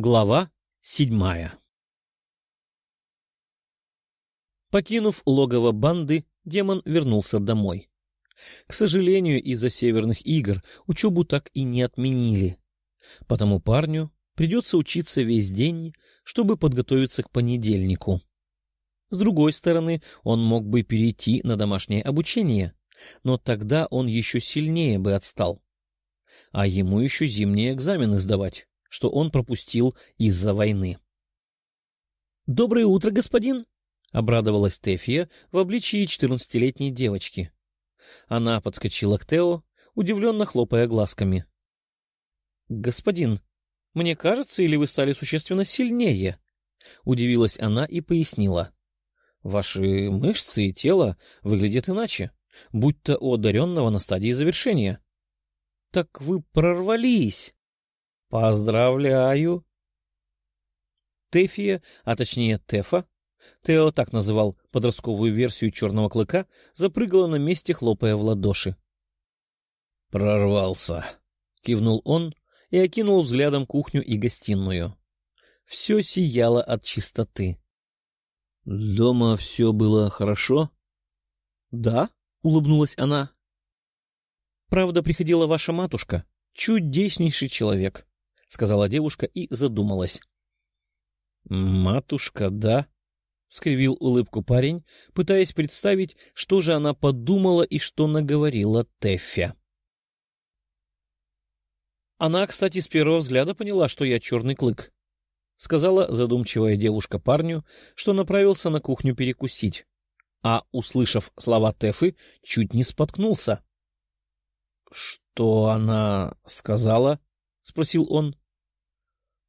Глава седьмая Покинув логово банды, демон вернулся домой. К сожалению, из-за северных игр учебу так и не отменили. Потому парню придется учиться весь день, чтобы подготовиться к понедельнику. С другой стороны, он мог бы перейти на домашнее обучение, но тогда он еще сильнее бы отстал. А ему еще зимние экзамены сдавать, что он пропустил из-за войны. — Доброе утро, господин! — обрадовалась Тефия в обличии четырнадцатилетней девочки. Она подскочила к Тео, удивленно хлопая глазками. — Господин, мне кажется, или вы стали существенно сильнее? — удивилась она и пояснила. — Ваши мышцы и тело выглядят иначе, будто у одаренного на стадии завершения. — Так вы прорвались! — Поздравляю! Тефия, а точнее Тефа, Тео так называл подростковую версию черного клыка, запрыгала на месте, хлопая в ладоши. «Прорвался!» — кивнул он и окинул взглядом кухню и гостиную. Все сияло от чистоты. «Дома все было хорошо?» «Да», — улыбнулась она. «Правда, приходила ваша матушка, чудеснейший человек», — сказала девушка и задумалась. «Матушка, да?» — скривил улыбку парень, пытаясь представить, что же она подумала и что наговорила Теффя. «Она, кстати, с первого взгляда поняла, что я черный клык», — сказала задумчивая девушка парню, что направился на кухню перекусить, а, услышав слова Тефы, чуть не споткнулся. «Что она сказала?» — спросил он.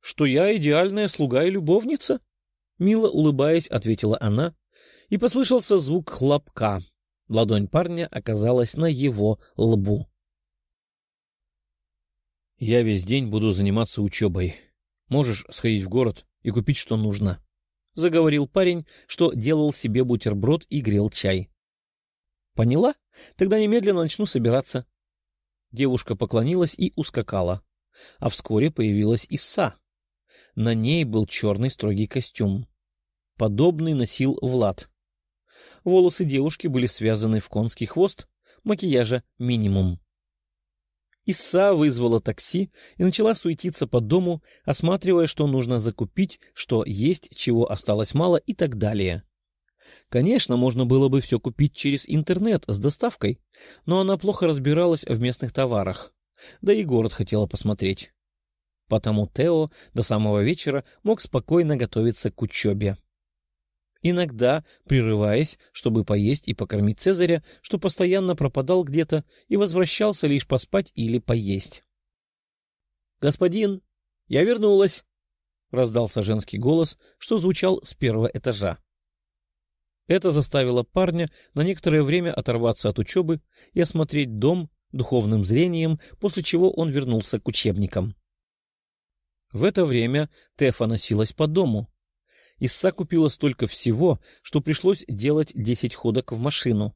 «Что я идеальная слуга и любовница?» Мило улыбаясь, ответила она, и послышался звук хлопка. Ладонь парня оказалась на его лбу. — Я весь день буду заниматься учебой. Можешь сходить в город и купить, что нужно. — заговорил парень, что делал себе бутерброд и грел чай. — Поняла? Тогда немедленно начну собираться. Девушка поклонилась и ускакала. А вскоре появилась Иса. На ней был черный строгий костюм. Подобный носил Влад. Волосы девушки были связаны в конский хвост, макияжа минимум. Иса вызвала такси и начала суетиться по дому, осматривая, что нужно закупить, что есть, чего осталось мало и так далее. Конечно, можно было бы все купить через интернет с доставкой, но она плохо разбиралась в местных товарах, да и город хотела посмотреть. Потому Тео до самого вечера мог спокойно готовиться к учебе иногда прерываясь, чтобы поесть и покормить Цезаря, что постоянно пропадал где-то и возвращался лишь поспать или поесть. — Господин, я вернулась! — раздался женский голос, что звучал с первого этажа. Это заставило парня на некоторое время оторваться от учебы и осмотреть дом духовным зрением, после чего он вернулся к учебникам. В это время Тефа носилась по дому, Исса купила столько всего, что пришлось делать десять ходок в машину.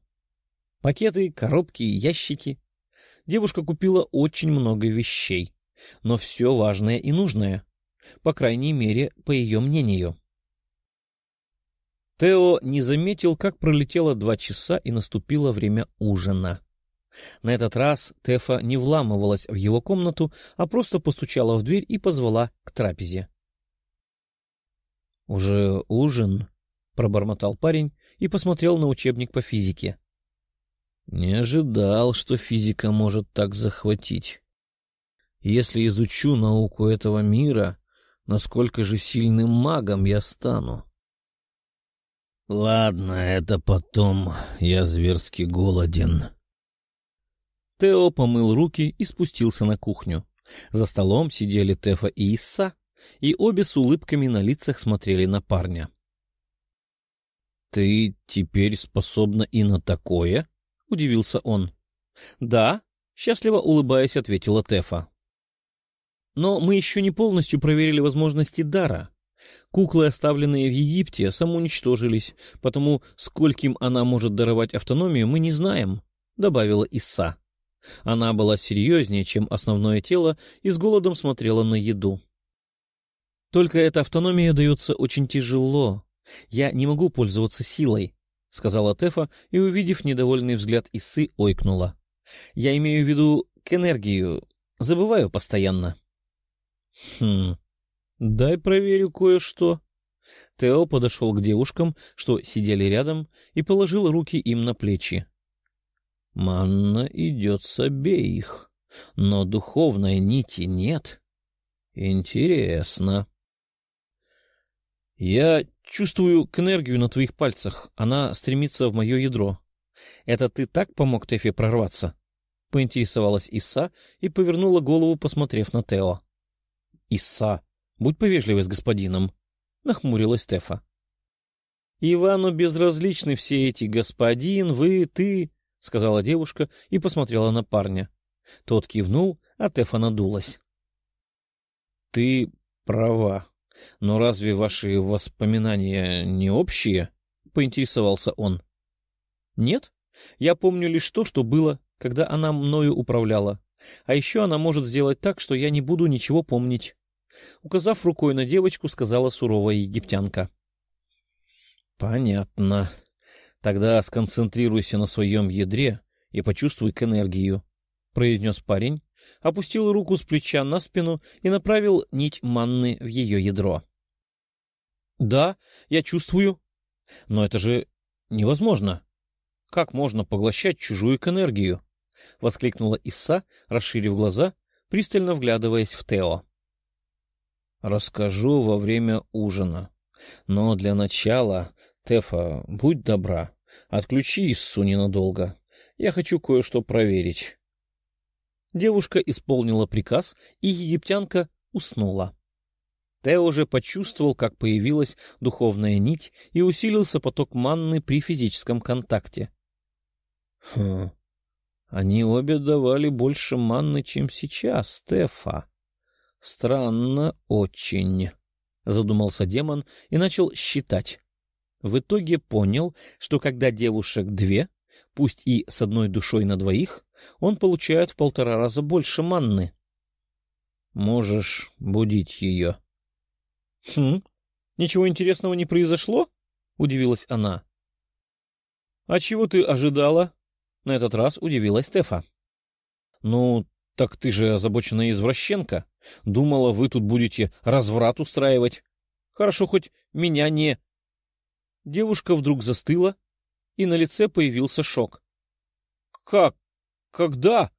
Пакеты, коробки, ящики. Девушка купила очень много вещей, но все важное и нужное. По крайней мере, по ее мнению. Тео не заметил, как пролетело два часа и наступило время ужина. На этот раз Тефа не вламывалась в его комнату, а просто постучала в дверь и позвала к трапезе. — Уже ужин? — пробормотал парень и посмотрел на учебник по физике. — Не ожидал, что физика может так захватить. Если изучу науку этого мира, насколько же сильным магом я стану? — Ладно, это потом. Я зверски голоден. Тео помыл руки и спустился на кухню. За столом сидели Тефа и Исса, и обе с улыбками на лицах смотрели на парня. — Ты теперь способна и на такое? — удивился он. — Да, — счастливо улыбаясь, ответила Тефа. — Но мы еще не полностью проверили возможности дара. Куклы, оставленные в Египте, самоуничтожились, потому скольким она может даровать автономию, мы не знаем, — добавила Иса. Она была серьезнее, чем основное тело, и с голодом смотрела на еду. Только эта автономия дается очень тяжело. Я не могу пользоваться силой, — сказала Тефа и, увидев недовольный взгляд Исы, ойкнула. — Я имею в виду к энергию. Забываю постоянно. — Хм, дай проверю кое-что. Тео подошел к девушкам, что сидели рядом, и положил руки им на плечи. — Манна идет с обеих, но духовной нити нет. Интересно. — Я чувствую к энергию на твоих пальцах. Она стремится в мое ядро. Это ты так помог Тефе прорваться? — поинтересовалась Иса и повернула голову, посмотрев на Тео. — Иса, будь повежливой с господином, — нахмурилась Стефа. — Ивану безразличны все эти господин, вы, ты, — сказала девушка и посмотрела на парня. Тот кивнул, а Тефа надулась. — Ты права. Но разве ваши воспоминания не общие? — поинтересовался он. — Нет. Я помню лишь то, что было, когда она мною управляла. А еще она может сделать так, что я не буду ничего помнить. Указав рукой на девочку, сказала суровая египтянка. — Понятно. Тогда сконцентрируйся на своем ядре и почувствуй к энергию, — произнес парень, опустил руку с плеча на спину и направил нить манны в ее ядро. — Да, я чувствую. Но это же невозможно. Как можно поглощать чужую к энергию? — воскликнула Исса, расширив глаза, пристально вглядываясь в Тео. — Расскажу во время ужина. Но для начала, Тефа, будь добра, отключи Иссу ненадолго. Я хочу кое-что проверить. Девушка исполнила приказ, и египтянка уснула. Тео уже почувствовал, как появилась духовная нить и усилился поток манны при физическом контакте. — Хм, они обе давали больше манны, чем сейчас, Стефа. Странно очень, — задумался демон и начал считать. В итоге понял, что когда девушек две, пусть и с одной душой на двоих, он получает в полтора раза больше манны. Можешь будить ее. — Хм, ничего интересного не произошло? — удивилась она. — А чего ты ожидала? — на этот раз удивилась Стефа. — Ну, так ты же озабоченная извращенка. Думала, вы тут будете разврат устраивать. Хорошо, хоть меня не... Девушка вдруг застыла, и на лице появился шок. — Как? Когда?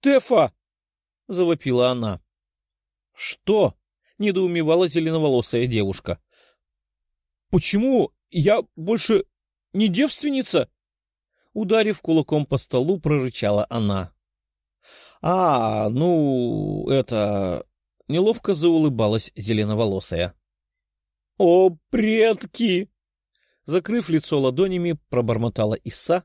Тефа! — завопила она. — Что? — недоумевала зеленоволосая девушка. — Почему я больше не девственница? Ударив кулаком по столу, прорычала она. — А, ну, это... Неловко заулыбалась зеленоволосая. — О, предки! Закрыв лицо ладонями, пробормотала Иса,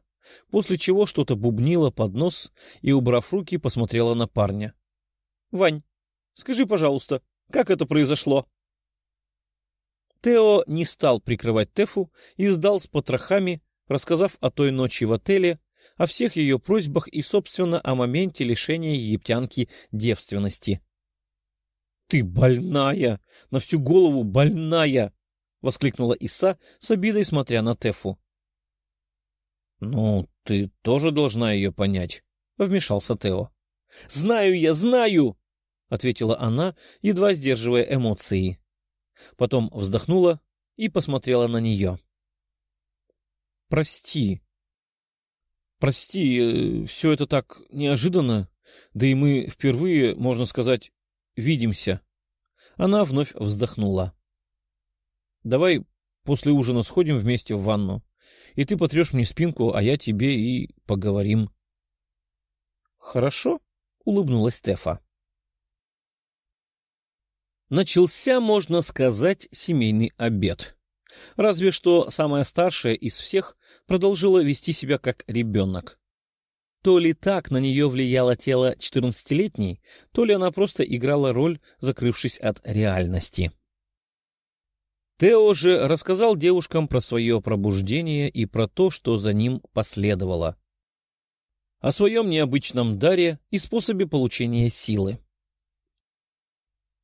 после чего что-то бубнила под нос и, убрав руки, посмотрела на парня. — Вань, скажи, пожалуйста, как это произошло? Тео не стал прикрывать Тефу и сдал с потрохами, рассказав о той ночи в отеле, о всех ее просьбах и, собственно, о моменте лишения египтянки девственности. — Ты больная! На всю голову больная! — воскликнула Иса с обидой, смотря на Тефу. — Ну, ты тоже должна ее понять, — вмешался Тео. — Знаю я, знаю! — ответила она, едва сдерживая эмоции. Потом вздохнула и посмотрела на нее. — Прости. Прости, э, все это так неожиданно, да и мы впервые, можно сказать, видимся. Она вновь вздохнула. — Давай после ужина сходим вместе в ванну и ты потрешь мне спинку, а я тебе и поговорим. — Хорошо, — улыбнулась Стефа. Начался, можно сказать, семейный обед. Разве что самая старшая из всех продолжила вести себя как ребенок. То ли так на нее влияло тело четырнадцатилетней, то ли она просто играла роль, закрывшись от реальности. Тео же рассказал девушкам про свое пробуждение и про то, что за ним последовало. О своем необычном даре и способе получения силы.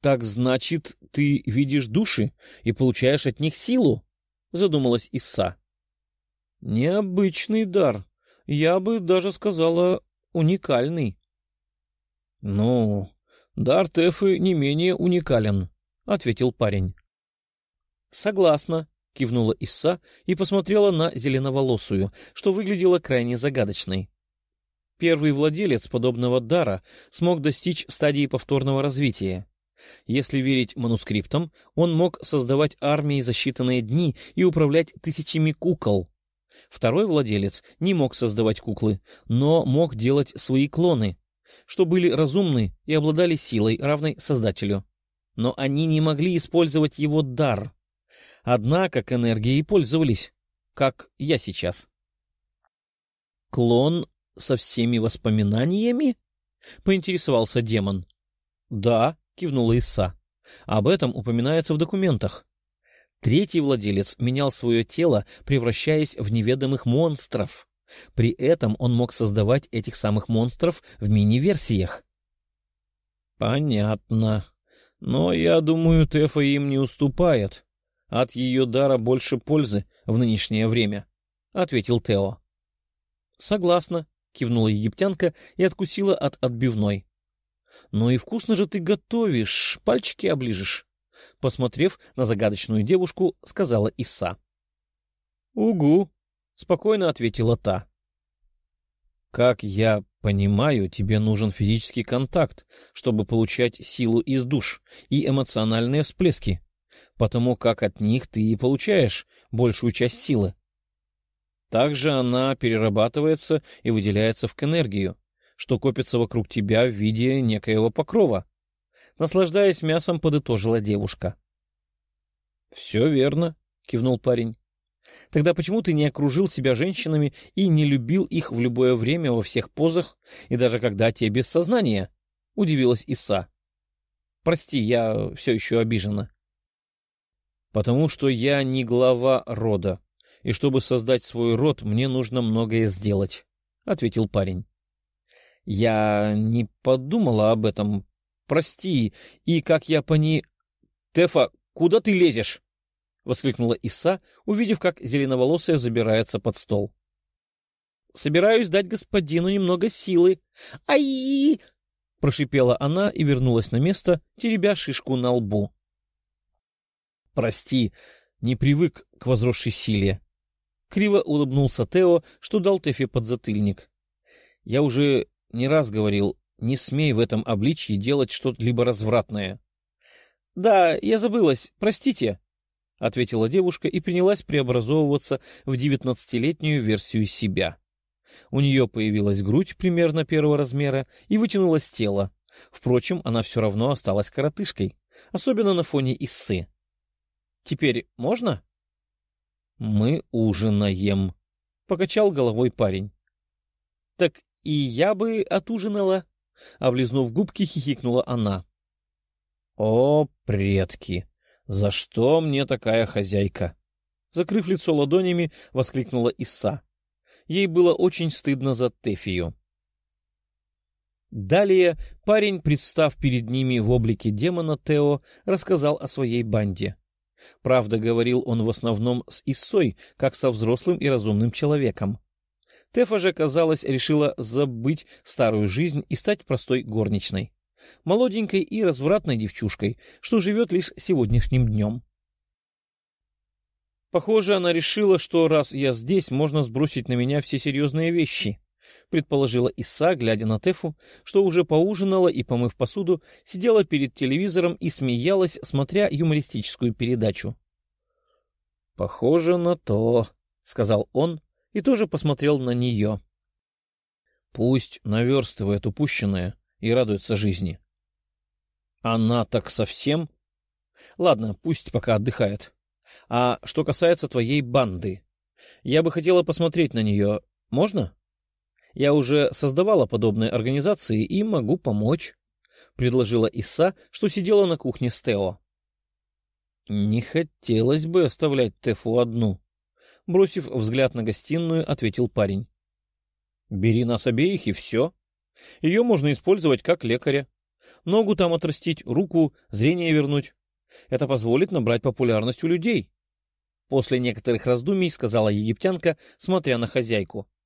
Так значит, ты видишь души и получаешь от них силу? — задумалась Исса. — Необычный дар. Я бы даже сказала, уникальный. — Ну, дар Тефы не менее уникален, — ответил парень. — Согласна, — кивнула Исса и посмотрела на зеленоволосую, что выглядело крайне загадочной. Первый владелец подобного дара смог достичь стадии повторного развития. Если верить манускриптам, он мог создавать армии за считанные дни и управлять тысячами кукол. Второй владелец не мог создавать куклы, но мог делать свои клоны, что были разумны и обладали силой, равной Создателю. Но они не могли использовать его дар. Однако к энергии пользовались, как я сейчас. «Клон со всеми воспоминаниями?» — поинтересовался демон. «Да», — кивнула Иса. «Об этом упоминается в документах. Третий владелец менял свое тело, превращаясь в неведомых монстров. При этом он мог создавать этих самых монстров в мини-версиях. «Понятно. Но я думаю, Тефа им не уступает. От ее дара больше пользы в нынешнее время», — ответил Тео. «Согласна», — кивнула египтянка и откусила от отбивной. «Ну и вкусно же ты готовишь, пальчики оближешь». Посмотрев на загадочную девушку, сказала Иса. «Угу», — спокойно ответила та. «Как я понимаю, тебе нужен физический контакт, чтобы получать силу из душ и эмоциональные всплески, потому как от них ты и получаешь большую часть силы. Также она перерабатывается и выделяется в энергию, что копится вокруг тебя в виде некоего покрова. Наслаждаясь мясом, подытожила девушка. — Все верно, — кивнул парень. — Тогда почему ты не окружил себя женщинами и не любил их в любое время во всех позах и даже когда те без сознания? — удивилась Иса. — Прости, я все еще обижена. — Потому что я не глава рода, и чтобы создать свой род, мне нужно многое сделать, — ответил парень. — Я не подумала об этом, прости, и как я пони... — Тефа, куда ты лезешь? — воскликнула Иса, увидев, как зеленоволосая забирается под стол. — Собираюсь дать господину немного силы. Ай! — прошипела она и вернулась на место, теребя шишку на лбу. — Прости, не привык к возросшей силе. Криво улыбнулся Тео, что дал Тефе подзатыльник. — Я уже не раз говорил, не смей в этом обличье делать что-либо развратное. — Да, я забылась, простите, — ответила девушка и принялась преобразовываться в девятнадцатилетнюю версию себя. У нее появилась грудь примерно первого размера и вытянулось тело. Впрочем, она все равно осталась коротышкой, особенно на фоне Иссы. — Теперь можно? — Мы ужинаем, — покачал головой парень. — Так и я бы отужинала, Облизнув губки, хихикнула она. — О, предки! За что мне такая хозяйка? Закрыв лицо ладонями, воскликнула Иса. Ей было очень стыдно за Тефию. Далее парень, представ перед ними в облике демона Тео, рассказал о своей банде. Правда, говорил он в основном с Иссой, как со взрослым и разумным человеком. Тефа же, казалось, решила забыть старую жизнь и стать простой горничной. Молоденькой и развратной девчушкой, что живет лишь сегодняшним днем. Похоже, она решила, что раз я здесь, можно сбросить на меня все серьезные вещи, предположила Иса, глядя на Тефу, что уже поужинала и, помыв посуду, сидела перед телевизором и смеялась, смотря юмористическую передачу. — Похоже на то, — сказал он, и тоже посмотрел на нее. Пусть наверстывает упущенное и радуется жизни. Она так совсем? Ладно, пусть пока отдыхает. А что касается твоей банды, я бы хотела посмотреть на нее. Можно? Я уже создавала подобные организации и могу помочь, — предложила Иса, что сидела на кухне с Тео. Не хотелось бы оставлять Тефу одну, Бросив взгляд на гостиную, ответил парень. — Бери нас обеих, и все. Ее можно использовать как лекаря. ногу там отрастить, руку, зрение вернуть. Это позволит набрать популярность у людей. После некоторых раздумий сказала египтянка, смотря на хозяйку. —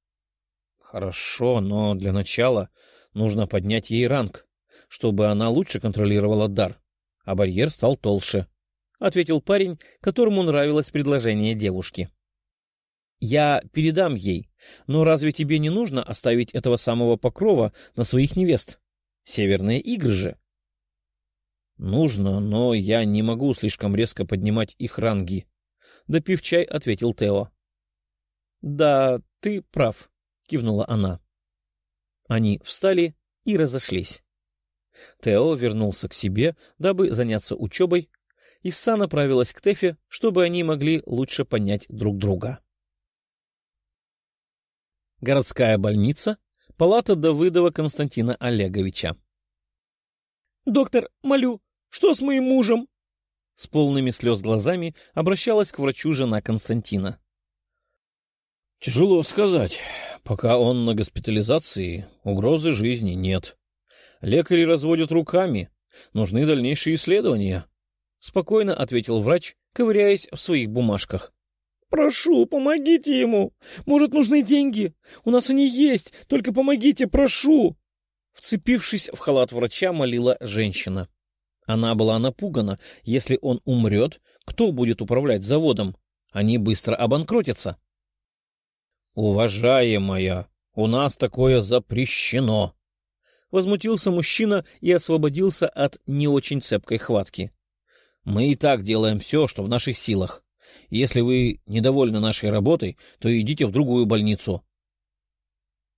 Хорошо, но для начала нужно поднять ей ранг, чтобы она лучше контролировала дар, а барьер стал толще, — ответил парень, которому нравилось предложение девушки. — Я передам ей, но разве тебе не нужно оставить этого самого покрова на своих невест? Северные игры же. — Нужно, но я не могу слишком резко поднимать их ранги. Допив чай, ответил Тео. — Да, ты прав, — кивнула она. Они встали и разошлись. Тео вернулся к себе, дабы заняться учебой, и Са направилась к Тефе, чтобы они могли лучше понять друг друга. Городская больница, палата Давыдова Константина Олеговича. — Доктор, молю, что с моим мужем? С полными слез глазами обращалась к врачу жена Константина. — Тяжело сказать. Пока он на госпитализации, угрозы жизни нет. Лекари разводят руками. Нужны дальнейшие исследования. Спокойно ответил врач, ковыряясь в своих бумажках. «Прошу, помогите ему! Может, нужны деньги? У нас они есть, только помогите, прошу!» Вцепившись в халат врача, молила женщина. Она была напугана. Если он умрет, кто будет управлять заводом? Они быстро обанкротятся. «Уважаемая, у нас такое запрещено!» Возмутился мужчина и освободился от не очень цепкой хватки. «Мы и так делаем все, что в наших силах. Если вы недовольны нашей работой, то идите в другую больницу».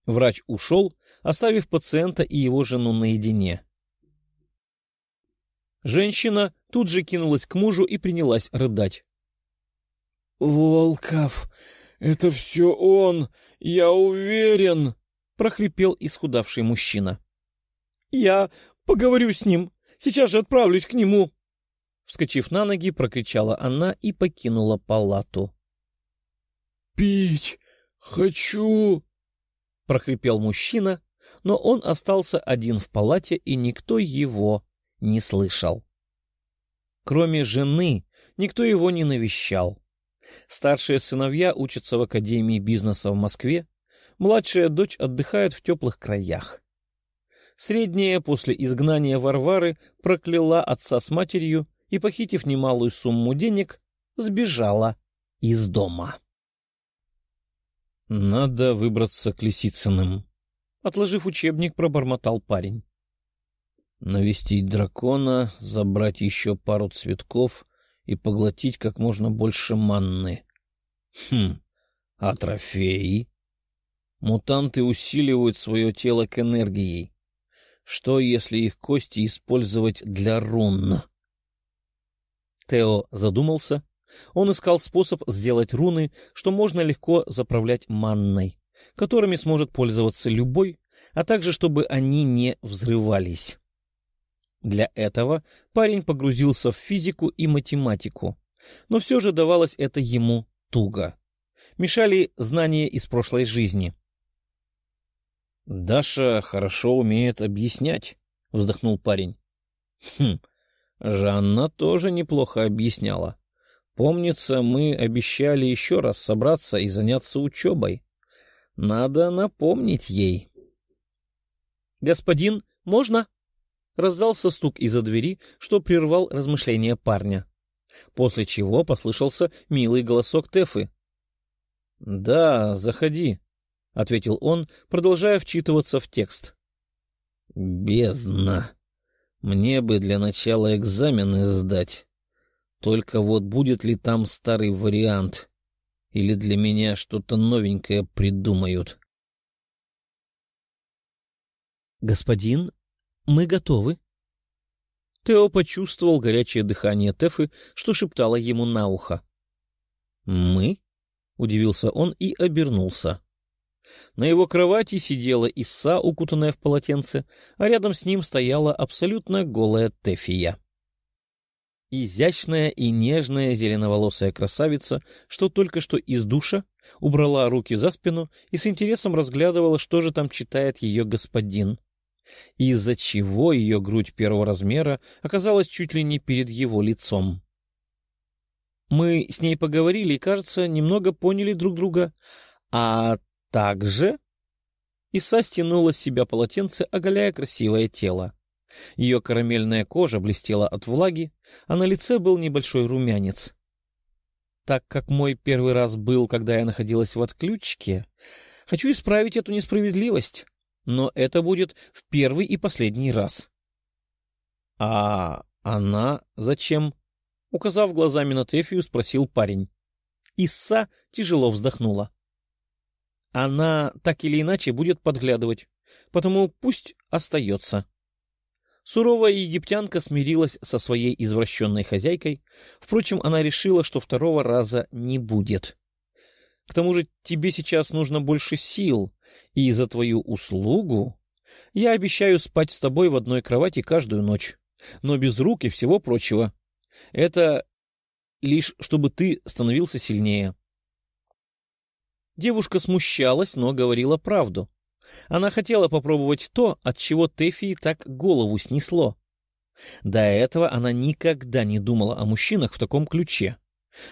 Врач ушел, оставив пациента и его жену наедине. Женщина тут же кинулась к мужу и принялась рыдать. — Волков, это все он, я уверен, — прохрипел исхудавший мужчина. — Я поговорю с ним, сейчас же отправлюсь к нему. Вскочив на ноги, прокричала она и покинула палату. — Пить хочу, — прохрипел мужчина, но он остался один в палате, и никто его не слышал. Кроме жены, никто его не навещал. Старшие сыновья учатся в Академии бизнеса в Москве, младшая дочь отдыхает в теплых краях. Средняя после изгнания Варвары прокляла отца с матерью и, похитив немалую сумму денег, сбежала из дома. «Надо выбраться к Лисицыным», — отложив учебник, пробормотал парень. Навестить дракона, забрать еще пару цветков и поглотить как можно больше манны. Хм, а трофеи? Мутанты усиливают свое тело к энергии. Что, если их кости использовать для рун? Тео задумался. Он искал способ сделать руны, что можно легко заправлять манной, которыми сможет пользоваться любой, а также чтобы они не взрывались. Для этого парень погрузился в физику и математику, но все же давалось это ему туго. Мешали знания из прошлой жизни. «Даша хорошо умеет объяснять», — вздохнул парень. «Хм, Жанна тоже неплохо объясняла. Помнится, мы обещали еще раз собраться и заняться учебой. Надо напомнить ей». «Господин, можно?» Раздался стук из-за двери, что прервал размышления парня. После чего послышался милый голосок Тефы. — Да, заходи, — ответил он, продолжая вчитываться в текст. — Бездна! Мне бы для начала экзамены сдать. Только вот будет ли там старый вариант? Или для меня что-то новенькое придумают? — Господин, мы готовы. Тео почувствовал горячее дыхание Тефы, что шептала ему на ухо. «Мы?» — удивился он и обернулся. На его кровати сидела Иса, укутанная в полотенце, а рядом с ним стояла абсолютно голая Тефия. Изящная и нежная зеленоволосая красавица, что только что из душа, убрала руки за спину и с интересом разглядывала, что же там читает ее господин. Из-за чего ее грудь первого размера оказалась чуть ли не перед его лицом. Мы с ней поговорили и, кажется, немного поняли друг друга. А также... Иса стянула с себя полотенце, оголяя красивое тело. Ее карамельная кожа блестела от влаги, а на лице был небольшой румянец. Так как мой первый раз был, когда я находилась в отключке, хочу исправить эту несправедливость, но это будет в первый и последний раз. — А она зачем? — указав глазами на Тефию, спросил парень. Исса тяжело вздохнула. — Она так или иначе будет подглядывать, потому пусть остается. Суровая египтянка смирилась со своей извращенной хозяйкой, впрочем, она решила, что второго раза не будет. К тому же тебе сейчас нужно больше сил, и за твою услугу я обещаю спать с тобой в одной кровати каждую ночь, но без рук и всего прочего. Это лишь чтобы ты становился сильнее. Девушка смущалась, но говорила правду. Она хотела попробовать то, от чего Тэфи так голову снесло. До этого она никогда не думала о мужчинах в таком ключе.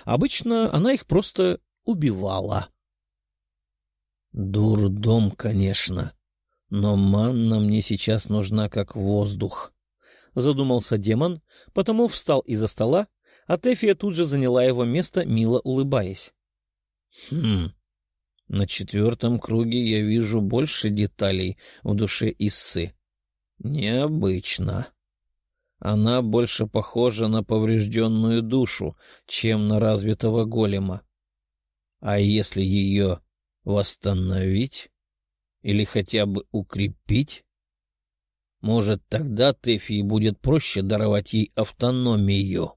Обычно она их просто убивала. «Дурдом, конечно, но манна мне сейчас нужна как воздух», — задумался демон, потому встал из-за стола, а Тэфия тут же заняла его место, мило улыбаясь. «Хм, на четвертом круге я вижу больше деталей в душе Иссы. Необычно. Она больше похожа на поврежденную душу, чем на развитого голема. А если ее восстановить или хотя бы укрепить, может, тогда Тэфии будет проще даровать ей автономию.